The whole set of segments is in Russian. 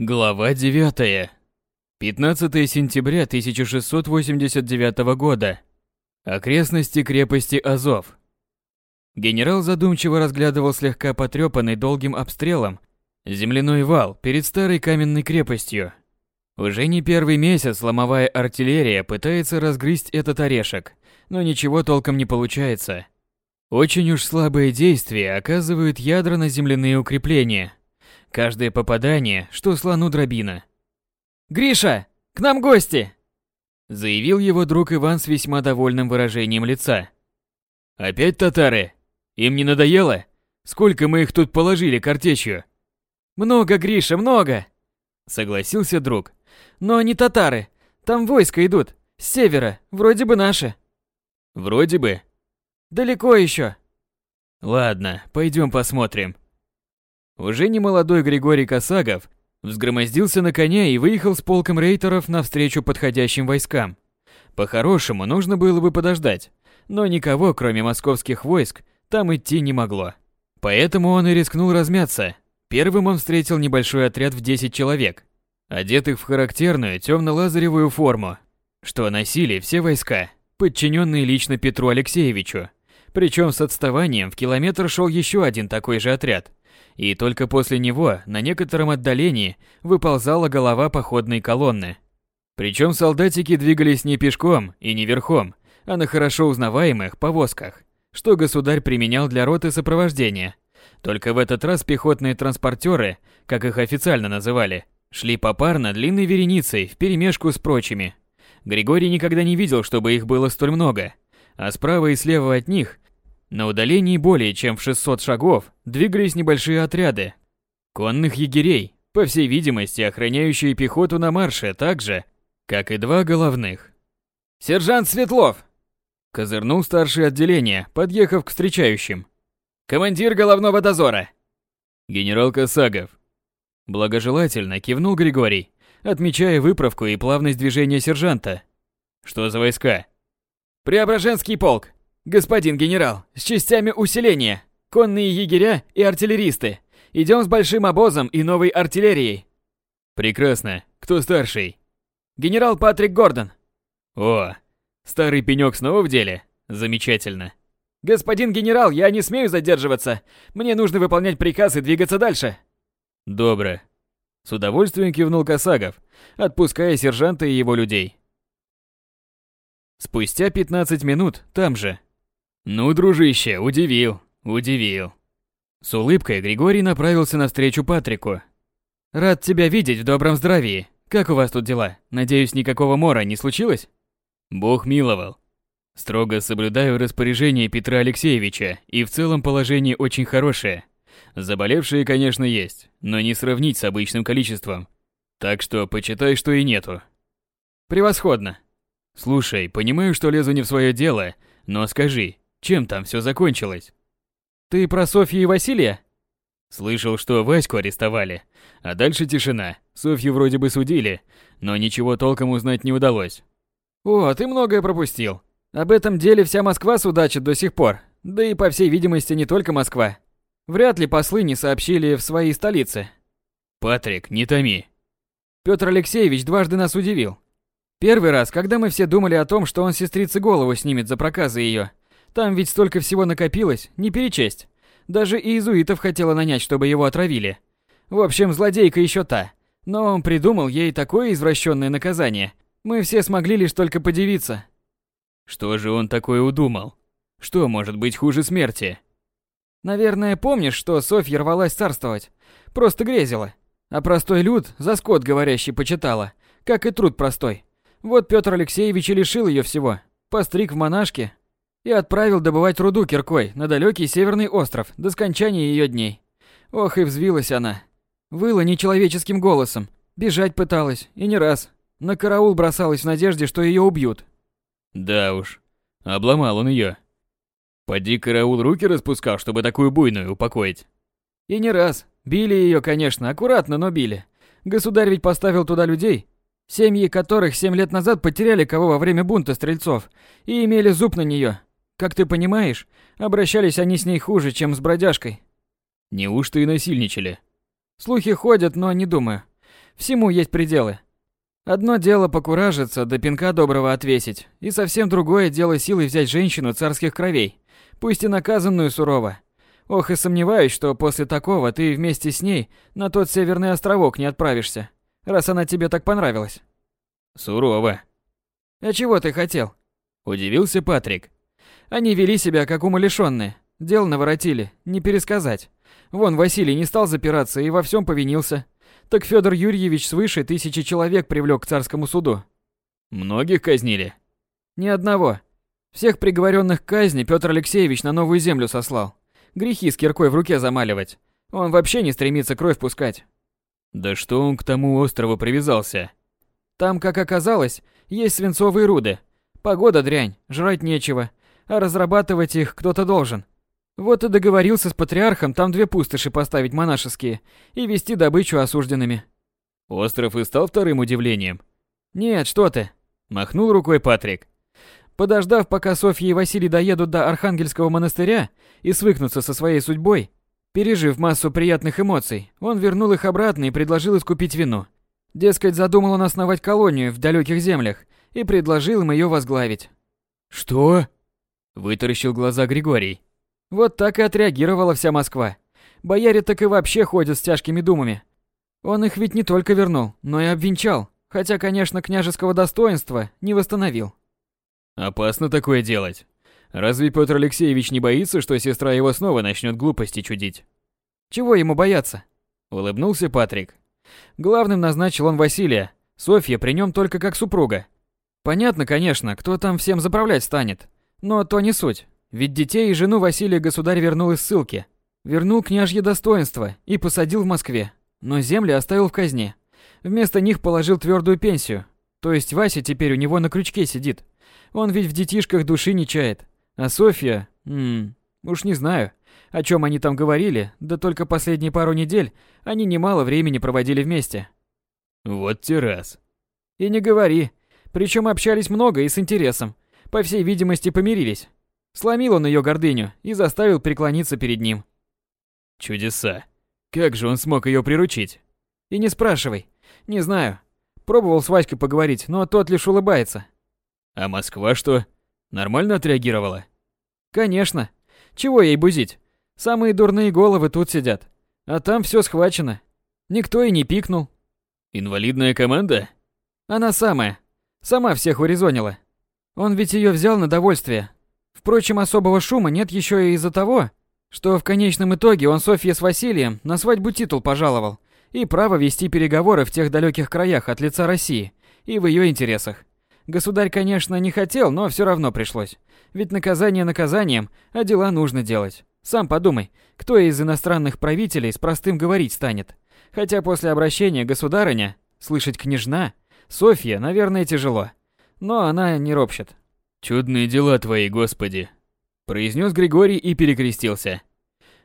Глава 9. 15 сентября 1689 года. Окрестности крепости Азов. Генерал задумчиво разглядывал слегка потрепанный долгим обстрелом земляной вал перед старой каменной крепостью. Уже не первый месяц ломовая артиллерия пытается разгрызть этот орешек, но ничего толком не получается. Очень уж слабое действие оказывают ядра на земляные укрепления – Каждое попадание, что слону дробина. «Гриша, к нам гости!» Заявил его друг Иван с весьма довольным выражением лица. «Опять татары? Им не надоело? Сколько мы их тут положили картечью?» «Много, Гриша, много!» Согласился друг. «Но не татары. Там войска идут. С севера. Вроде бы наши». «Вроде бы?» «Далеко еще». «Ладно, пойдем посмотрим». Уже немолодой Григорий Косагов взгромоздился на коня и выехал с полком рейтеров навстречу подходящим войскам. По-хорошему, нужно было бы подождать, но никого, кроме московских войск, там идти не могло. Поэтому он и рискнул размяться. Первым он встретил небольшой отряд в 10 человек, одетых в характерную темно-лазаревую форму, что носили все войска, подчиненные лично Петру Алексеевичу. Причем с отставанием в километр шел еще один такой же отряд – и только после него на некотором отдалении выползала голова походной колонны. Причем солдатики двигались не пешком и не верхом, а на хорошо узнаваемых повозках, что государь применял для роты сопровождения. Только в этот раз пехотные транспортеры, как их официально называли, шли попарно длинной вереницей вперемешку с прочими. Григорий никогда не видел, чтобы их было столь много, а справа и слева от них на удалении более чем в 600 шагов двигались небольшие отряды конных егерей, по всей видимости охраняющие пехоту на марше так же, как и два головных. «Сержант Светлов!» – козырнул старший отделение, подъехав к встречающим. «Командир головного дозора!» «Генерал Косагов!» Благожелательно кивнул Григорий, отмечая выправку и плавность движения сержанта. «Что за войска?» «Преображенский полк!» «Господин генерал, с частями усиления, конные егеря и артиллеристы. Идем с большим обозом и новой артиллерией». «Прекрасно. Кто старший?» «Генерал Патрик Гордон». «О, старый пенёк снова в деле? Замечательно». «Господин генерал, я не смею задерживаться. Мне нужно выполнять приказ и двигаться дальше». «Добро». С удовольствием кивнул Косагов, отпуская сержанта и его людей. Спустя 15 минут там же, «Ну, дружище, удивил, удивил». С улыбкой Григорий направился навстречу Патрику. «Рад тебя видеть в добром здравии. Как у вас тут дела? Надеюсь, никакого мора не случилось?» «Бог миловал. Строго соблюдаю распоряжение Петра Алексеевича, и в целом положение очень хорошее. Заболевшие, конечно, есть, но не сравнить с обычным количеством. Так что почитай, что и нету». «Превосходно. Слушай, понимаю, что лезу не в свое дело, но скажи, чем там все закончилось? Ты про Софью и Василия? Слышал, что Ваську арестовали, а дальше тишина. Софью вроде бы судили, но ничего толком узнать не удалось. О, ты многое пропустил. Об этом деле вся Москва судачит до сих пор. Да и по всей видимости не только Москва. Вряд ли послы не сообщили в своей столице. Патрик, не томи. Петр Алексеевич дважды нас удивил. Первый раз, когда мы все думали о том, что он сестрице голову снимет за проказы ее, там ведь столько всего накопилось, не перечесть. Даже иезуитов хотела нанять, чтобы его отравили. В общем, злодейка еще та. Но он придумал ей такое извращенное наказание. Мы все смогли лишь только подивиться. Что же он такое удумал? Что может быть хуже смерти? Наверное, помнишь, что Софья рвалась царствовать. Просто грезила. А простой люд за скот говорящий почитала, как и труд простой. Вот Петр Алексеевич и лишил ее всего. Постриг в монашке, и отправил добывать руду киркой на далекий северный остров до скончания ее дней. Ох и взвилась она. Выла нечеловеческим голосом, бежать пыталась, и не раз. На караул бросалась в надежде, что ее убьют. Да уж, обломал он ее. Поди караул руки распускал, чтобы такую буйную упокоить. И не раз. Били ее, конечно, аккуратно, но били. Государь ведь поставил туда людей, семьи которых семь лет назад потеряли кого во время бунта стрельцов и имели зуб на нее. Как ты понимаешь, обращались они с ней хуже, чем с бродяжкой. Неужто и насильничали? Слухи ходят, но не думаю. Всему есть пределы. Одно дело покуражиться, до пинка доброго отвесить, и совсем другое дело силой взять женщину царских кровей, пусть и наказанную сурово. Ох, и сомневаюсь, что после такого ты вместе с ней на тот северный островок не отправишься, раз она тебе так понравилась. Сурово. А чего ты хотел? Удивился Патрик. Они вели себя как умалишенные, дел наворотили, не пересказать. Вон Василий не стал запираться и во всем повинился. Так Федор Юрьевич свыше тысячи человек привлек к царскому суду. Многих казнили? Ни одного. Всех приговоренных к казни Петр Алексеевич на новую землю сослал. Грехи с киркой в руке замаливать. Он вообще не стремится кровь пускать. Да что он к тому острову привязался? Там, как оказалось, есть свинцовые руды. Погода дрянь, жрать нечего, а разрабатывать их кто-то должен. Вот и договорился с патриархом там две пустоши поставить монашеские и вести добычу осужденными. Остров и стал вторым удивлением. Нет, что ты, махнул рукой Патрик. Подождав, пока Софья и Василий доедут до Архангельского монастыря и свыкнутся со своей судьбой, пережив массу приятных эмоций, он вернул их обратно и предложил искупить вину. Дескать, задумал он основать колонию в далеких землях и предложил им ее возглавить. «Что?» – вытаращил глаза Григорий. Вот так и отреагировала вся Москва. Бояре так и вообще ходят с тяжкими думами. Он их ведь не только вернул, но и обвенчал, хотя, конечно, княжеского достоинства не восстановил. Опасно такое делать. Разве Петр Алексеевич не боится, что сестра его снова начнет глупости чудить? Чего ему бояться? Улыбнулся Патрик. Главным назначил он Василия. Софья при нем только как супруга. Понятно, конечно, кто там всем заправлять станет. Но то не суть. Ведь детей и жену Василия государь вернул из ссылки. Вернул княжье достоинство и посадил в Москве. Но земли оставил в казне. Вместо них положил твердую пенсию. То есть Вася теперь у него на крючке сидит. Он ведь в детишках души не чает. А Софья... Ммм... Уж не знаю, о чем они там говорили, да только последние пару недель они немало времени проводили вместе. Вот те раз. И не говори. Причем общались много и с интересом. По всей видимости, помирились. Сломил он ее гордыню и заставил преклониться перед ним. Чудеса. Как же он смог ее приручить? И не спрашивай. Не знаю. Пробовал с Васькой поговорить, но тот лишь улыбается. А Москва что? Нормально отреагировала? Конечно. Чего ей бузить? Самые дурные головы тут сидят. А там все схвачено. Никто и не пикнул. Инвалидная команда? Она самая. Сама всех урезонила. Он ведь ее взял на довольствие. Впрочем, особого шума нет еще и из-за того, что в конечном итоге он Софье с Василием на свадьбу титул пожаловал и право вести переговоры в тех далеких краях от лица России и в ее интересах. Государь, конечно, не хотел, но все равно пришлось. Ведь наказание наказанием, а дела нужно делать. Сам подумай, кто из иностранных правителей с простым говорить станет? Хотя после обращения государыня, слышать княжна, Софья, наверное, тяжело. Но она не ропщет. «Чудные дела твои, Господи!» произнес Григорий и перекрестился.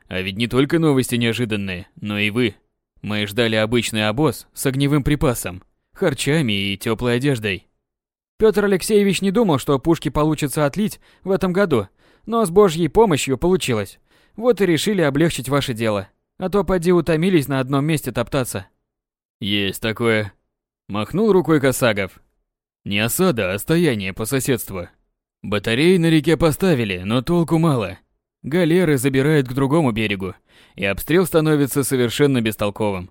«А ведь не только новости неожиданные, но и вы. Мы ждали обычный обоз с огневым припасом, харчами и теплой одеждой. Петр Алексеевич не думал, что пушки получится отлить в этом году, но с Божьей помощью получилось. Вот и решили облегчить ваше дело. А то поди утомились на одном месте топтаться. Есть такое. Махнул рукой Косагов. Не осада, а стояние по соседству. Батареи на реке поставили, но толку мало. Галеры забирают к другому берегу, и обстрел становится совершенно бестолковым.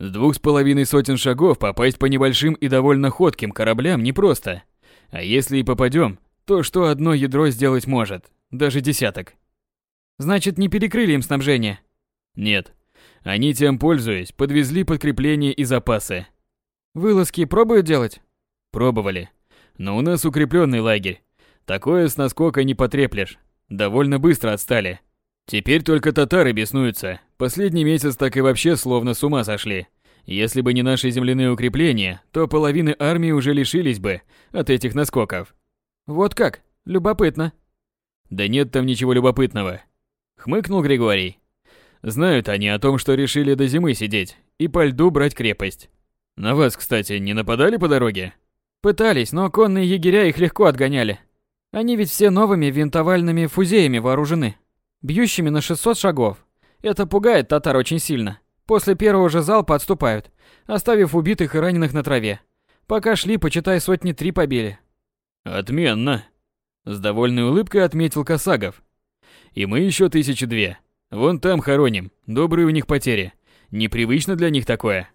С двух с половиной сотен шагов попасть по небольшим и довольно ходким кораблям непросто. А если и попадем, то что одно ядро сделать может? Даже десяток. Значит, не перекрыли им снабжение? Нет. Они тем пользуясь, подвезли подкрепления и запасы. Вылазки пробуют делать? Пробовали. Но у нас укрепленный лагерь. Такое с наскока не потреплешь. Довольно быстро отстали. Теперь только татары беснуются. Последний месяц так и вообще словно с ума сошли. Если бы не наши земляные укрепления, то половины армии уже лишились бы от этих наскоков. Вот как? Любопытно. Да нет там ничего любопытного. Хмыкнул Григорий. Знают они о том, что решили до зимы сидеть и по льду брать крепость. На вас, кстати, не нападали по дороге? Пытались, но конные егеря их легко отгоняли. Они ведь все новыми винтовальными фузеями вооружены бьющими на 600 шагов. Это пугает татар очень сильно. После первого же залпа отступают, оставив убитых и раненых на траве. Пока шли, почитай, сотни три побили. Отменно. С довольной улыбкой отметил Косагов. И мы еще тысячи две. Вон там хороним. Добрые у них потери. Непривычно для них такое.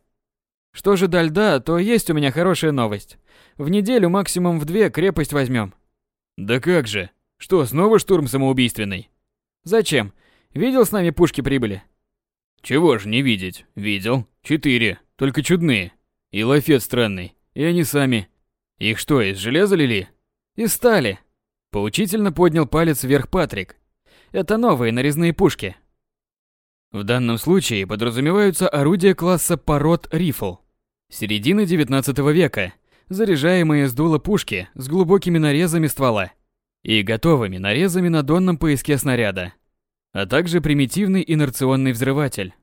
Что же до льда, то есть у меня хорошая новость. В неделю максимум в две крепость возьмем. Да как же? Что, снова штурм самоубийственный? Зачем? Видел с нами пушки прибыли? Чего ж не видеть? Видел. Четыре. Только чудные. И лафет странный. И они сами. Их что, из железа лили? Из стали. Поучительно поднял палец вверх Патрик. Это новые нарезные пушки. В данном случае подразумеваются орудия класса пород рифл. Середины 19 века, заряжаемые с дула пушки с глубокими нарезами ствола и готовыми нарезами на донном поиске снаряда, а также примитивный инерционный взрыватель.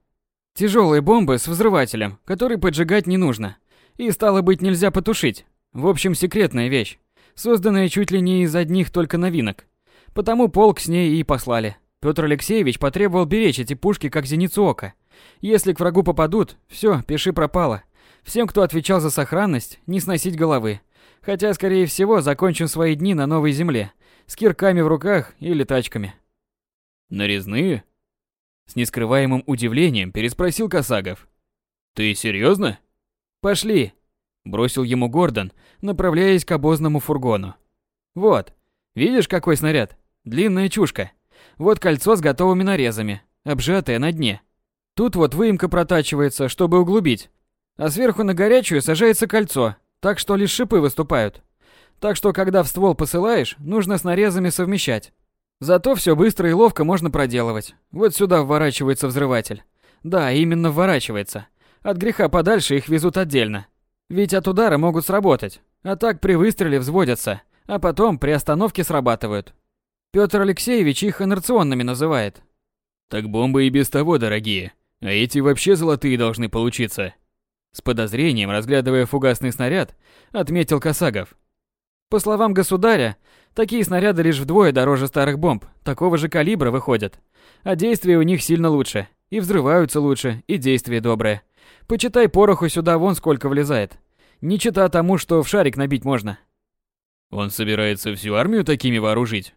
Тяжелые бомбы с взрывателем, который поджигать не нужно, и стало быть нельзя потушить. В общем, секретная вещь, созданная чуть ли не из одних только новинок. Потому полк с ней и послали. Петр Алексеевич потребовал беречь эти пушки как зеницу ока. Если к врагу попадут, все, пиши пропало. Всем, кто отвечал за сохранность, не сносить головы. Хотя, скорее всего, закончим свои дни на новой земле, с кирками в руках или тачками. Нарезные? С нескрываемым удивлением переспросил Косагов. Ты серьезно? Пошли, бросил ему Гордон, направляясь к обозному фургону. Вот, видишь, какой снаряд? Длинная чушка. Вот кольцо с готовыми нарезами, обжатое на дне. Тут вот выемка протачивается, чтобы углубить. А сверху на горячую сажается кольцо, так что лишь шипы выступают. Так что, когда в ствол посылаешь, нужно с нарезами совмещать. Зато все быстро и ловко можно проделывать. Вот сюда вворачивается взрыватель. Да, именно вворачивается. От греха подальше их везут отдельно. Ведь от удара могут сработать. А так при выстреле взводятся, а потом при остановке срабатывают. Петр Алексеевич их инерционными называет. Так бомбы и без того дорогие, а эти вообще золотые должны получиться. С подозрением, разглядывая фугасный снаряд, отметил Косагов. По словам государя, такие снаряды лишь вдвое дороже старых бомб, такого же калибра выходят. А действие у них сильно лучше, и взрываются лучше, и действие доброе. Почитай пороху сюда вон сколько влезает. Не чита тому, что в шарик набить можно. Он собирается всю армию такими вооружить?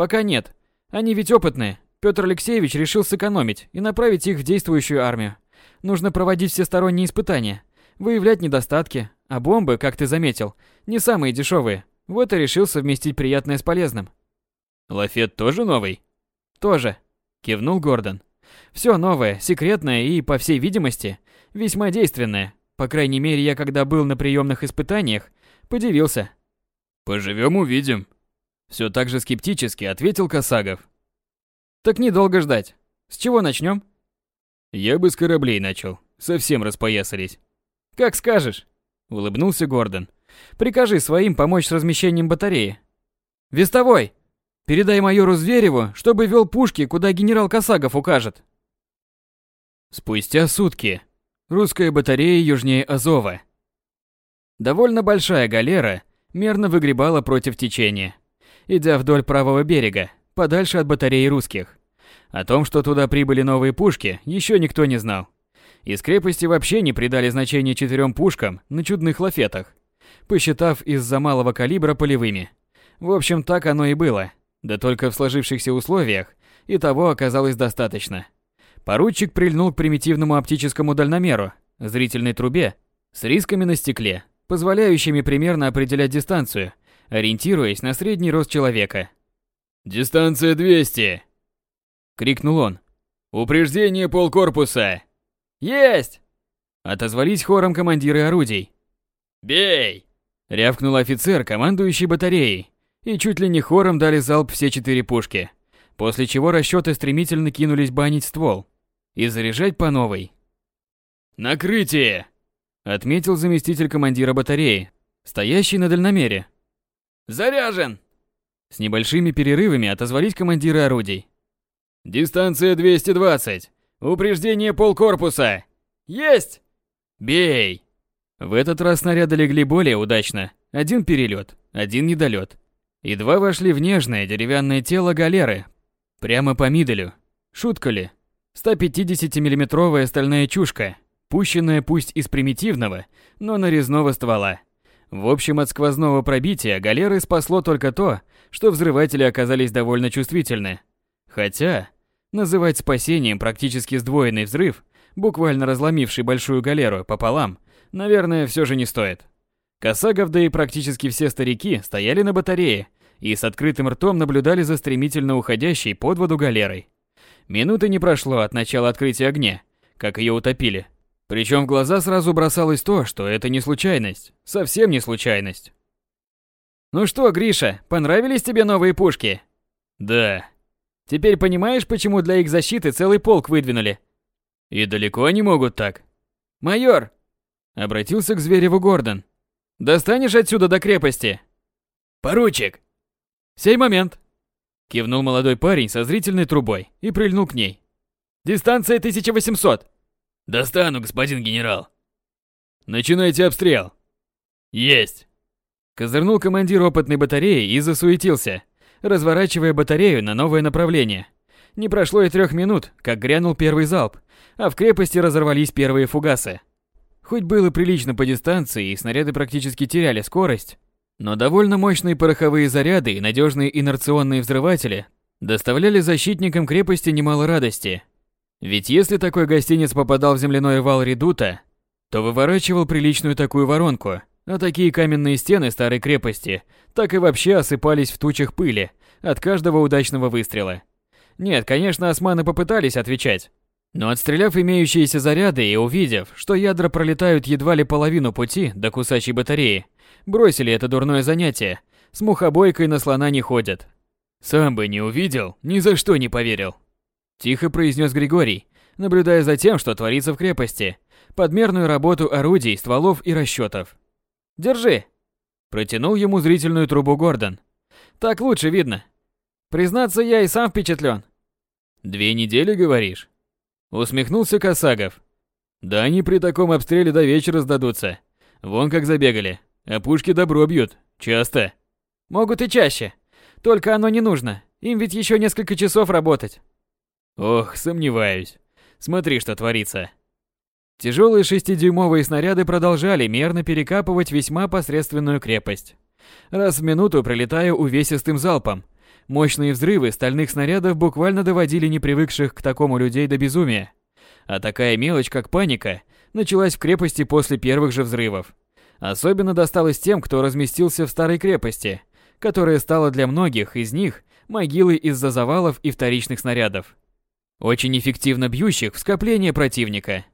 Пока нет. Они ведь опытные. Петр Алексеевич решил сэкономить и направить их в действующую армию. Нужно проводить всесторонние испытания, выявлять недостатки, а бомбы, как ты заметил, не самые дешевые. Вот и решил совместить приятное с полезным. Лафет тоже новый? Тоже, кивнул Гордон. Все новое, секретное и, по всей видимости, весьма действенное. По крайней мере, я когда был на приемных испытаниях, подивился. Поживем увидим, все так же скептически ответил Косагов. Так недолго ждать. С чего начнем? Я бы с кораблей начал. Совсем распоясались. Как скажешь, улыбнулся Гордон. Прикажи своим помочь с размещением батареи. Вестовой, передай майору Звереву, чтобы вел пушки, куда генерал Косагов укажет. Спустя сутки. Русская батарея южнее Азова. Довольно большая галера мерно выгребала против течения идя вдоль правого берега, подальше от батареи русских. О том, что туда прибыли новые пушки, еще никто не знал. Из крепости вообще не придали значения четырем пушкам на чудных лафетах, посчитав из-за малого калибра полевыми. В общем, так оно и было. Да только в сложившихся условиях и того оказалось достаточно. Поручик прильнул к примитивному оптическому дальномеру, зрительной трубе, с рисками на стекле, позволяющими примерно определять дистанцию ориентируясь на средний рост человека. «Дистанция 200!» — крикнул он. «Упреждение полкорпуса!» «Есть!» — отозвались хором командиры орудий. «Бей!» — рявкнул офицер, командующий батареей, и чуть ли не хором дали залп все четыре пушки, после чего расчеты стремительно кинулись банить ствол и заряжать по новой. «Накрытие!» — отметил заместитель командира батареи, стоящий на дальномере. Заряжен!» С небольшими перерывами отозвались командиры орудий. «Дистанция 220. Упреждение полкорпуса. Есть!» «Бей!» В этот раз снаряды легли более удачно. Один перелет, один недолет. И два вошли в нежное деревянное тело галеры. Прямо по миделю. Шутка ли? 150 миллиметровая стальная чушка, пущенная пусть из примитивного, но нарезного ствола. В общем, от сквозного пробития галеры спасло только то, что взрыватели оказались довольно чувствительны. Хотя, называть спасением практически сдвоенный взрыв, буквально разломивший большую галеру пополам, наверное, все же не стоит. Косагов, да и практически все старики стояли на батарее и с открытым ртом наблюдали за стремительно уходящей под воду галерой. Минуты не прошло от начала открытия огня, как ее утопили. Причем в глаза сразу бросалось то, что это не случайность, совсем не случайность. «Ну что, Гриша, понравились тебе новые пушки?» «Да». «Теперь понимаешь, почему для их защиты целый полк выдвинули?» «И далеко они могут так?» «Майор!» Обратился к Звереву Гордон. «Достанешь отсюда до крепости?» «Поручик!» «Сей момент!» Кивнул молодой парень со зрительной трубой и прильнул к ней. «Дистанция 1800!» «Достану, господин генерал!» «Начинайте обстрел!» «Есть!» Козырнул командир опытной батареи и засуетился, разворачивая батарею на новое направление. Не прошло и трех минут, как грянул первый залп, а в крепости разорвались первые фугасы. Хоть было прилично по дистанции и снаряды практически теряли скорость, но довольно мощные пороховые заряды и надежные инерционные взрыватели доставляли защитникам крепости немало радости. Ведь если такой гостиниц попадал в земляной вал редута, то выворачивал приличную такую воронку, а такие каменные стены старой крепости так и вообще осыпались в тучах пыли от каждого удачного выстрела. Нет, конечно, османы попытались отвечать, но отстреляв имеющиеся заряды и увидев, что ядра пролетают едва ли половину пути до кусачей батареи, бросили это дурное занятие. С мухобойкой на слона не ходят. Сам бы не увидел, ни за что не поверил. Тихо произнес Григорий, наблюдая за тем, что творится в крепости, подмерную работу орудий, стволов и расчетов. «Держи!» Протянул ему зрительную трубу Гордон. «Так лучше видно. Признаться, я и сам впечатлен. «Две недели, говоришь?» Усмехнулся Косагов. «Да они при таком обстреле до вечера сдадутся. Вон как забегали. А пушки добро бьют. Часто». «Могут и чаще. Только оно не нужно. Им ведь еще несколько часов работать». Ох, сомневаюсь. Смотри, что творится. Тяжелые шестидюймовые снаряды продолжали мерно перекапывать весьма посредственную крепость. Раз в минуту пролетая увесистым залпом. Мощные взрывы стальных снарядов буквально доводили непривыкших к такому людей до безумия. А такая мелочь, как паника, началась в крепости после первых же взрывов. Особенно досталось тем, кто разместился в старой крепости, которая стала для многих из них могилой из-за завалов и вторичных снарядов. Очень эффективно бьющих в скопление противника.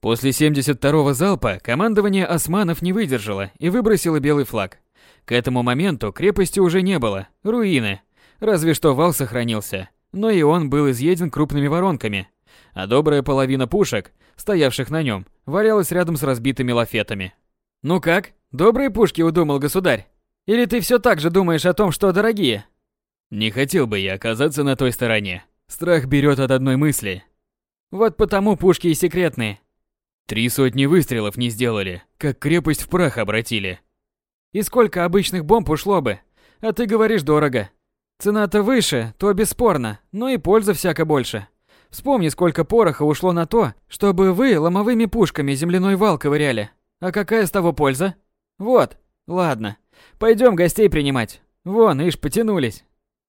После 72-го залпа командование османов не выдержало и выбросило белый флаг. К этому моменту крепости уже не было, руины. Разве что вал сохранился, но и он был изъеден крупными воронками, а добрая половина пушек, стоявших на нем, валялась рядом с разбитыми лафетами. «Ну как, добрые пушки удумал государь? Или ты все так же думаешь о том, что дорогие?» Не хотел бы я оказаться на той стороне. Страх берет от одной мысли. Вот потому пушки и секретные. Три сотни выстрелов не сделали, как крепость в прах обратили. И сколько обычных бомб ушло бы? А ты говоришь дорого. Цена-то выше, то бесспорно, но и польза всяко больше. Вспомни, сколько пороха ушло на то, чтобы вы ломовыми пушками земляной вал ковыряли. А какая с того польза? Вот, ладно. Пойдем гостей принимать. Вон, ишь, потянулись.